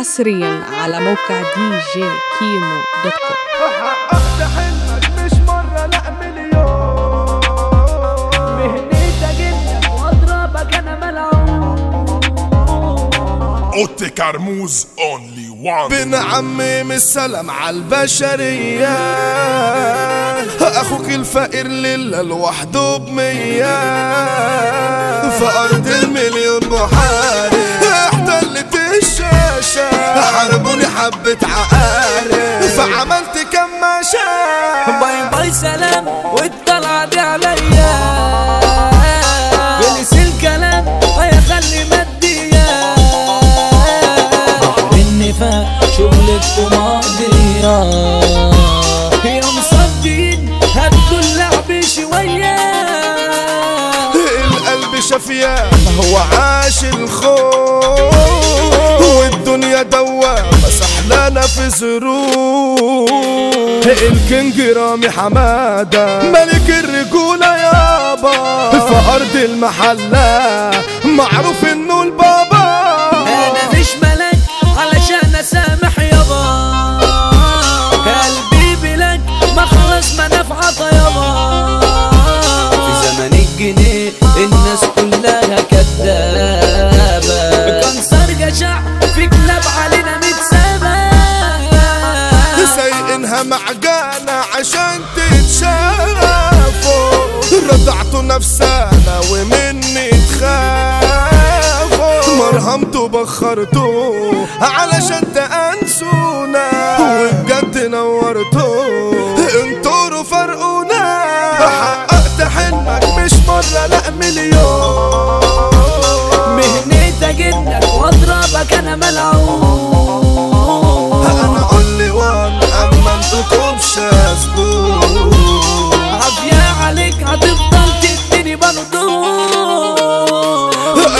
حصريا على موقع دي جي كيمو دوت كوم حققت حلمك مش مرة لا مليون. مهنتك انك واضربك أنا ملعون أوتي كرموز اونلي وان بنعمم السلام على البشرية. أخوك الفقير لله لوحده بمية. في أرض المليون محارب حاربوني حبة عقارب. فعملت كماشة باي باي سلام والطلعة دي عليا بلس الكلام هيخلي مادية النفاق شغلك ماضية يا مصدين هاتوا اللعب شوية. القلب شفيان هو عاش الخوف. في ظروف الكينج رامي حمادة. ملك الرجولة يابا في أرض المحلة. معروف إنه البابا نفسانا ومني تخافوا. مرهمتوا بخرتوا. علشان تأنسونا. وبجد نورتوا. انطروا فرقونا حققت حلمك مش مرة لأ مليون. مهنتك إنك واضربك أنا ملعون.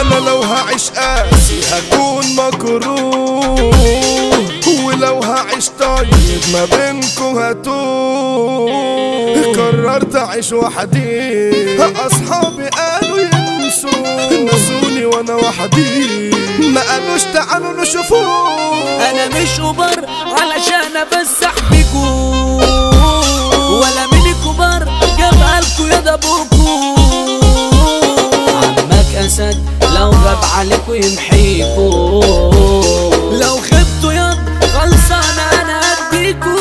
أنا لو هعيش قاسي هكون مكروه ولو هعيش طيب ما بينكم هتوه قررت أعيش وحدي أصحابي قالوا ينسوا نسوني وأنا وحدي ما قالوش تعالوا نشوفوه. أنا مش أوبر علشان ابسح بيكو ولا من كبار جابها لكو يا دبوكو اسد لو غاب عليكو يمحيكو لو خبتوا ياض خلصانة أنا أديكو.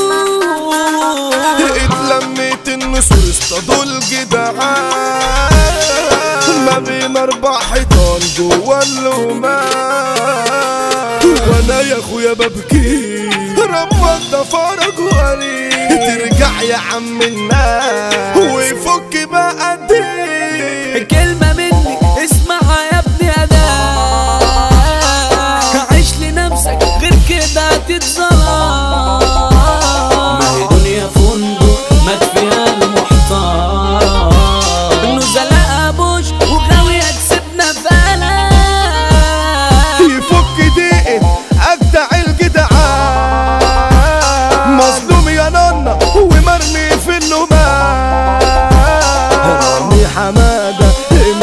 اتلميت النسور اصطادوا الجدعان. ما بين أربع حيطان جوا اللومان وأنا يا أخويا ببكي. ده فرج وقريب ترجع يا عم الناس. ويفك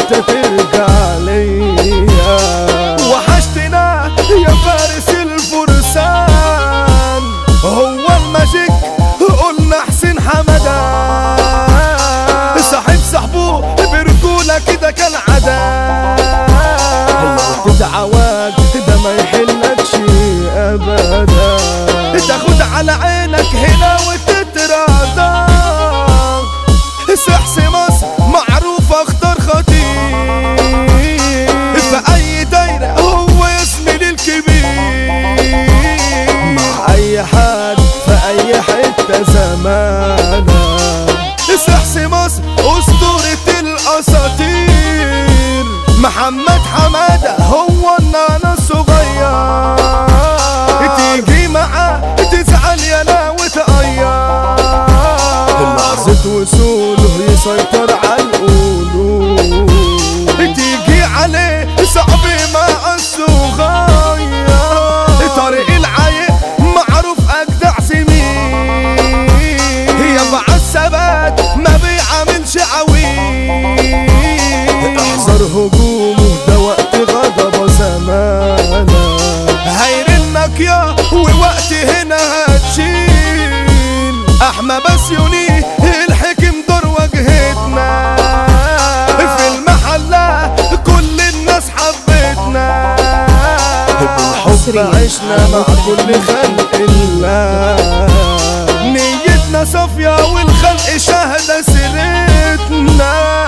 إمتى ترجع ليا وحشتنا يا فارس الفرسان. هو الماجيك قلنا حسين حمادة صاحب صاحبه برجولة كده كالعادة تدعوات ده ما يحلكش ابدا. تاخد على عينك زمانة سحس مصر أسطورة الأساطير. محمد حمادة هو النانا الصغير. تيجي معاه تزعل يا لا وتقير لحظة وصوله يسيطر على بسيوني الحكم دور واجهتنا في المحلة كل الناس حبتنا. بالحب عشنا مع كل خلق الله. نيتنا صافية والخلق شهد سيرتنا.